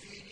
في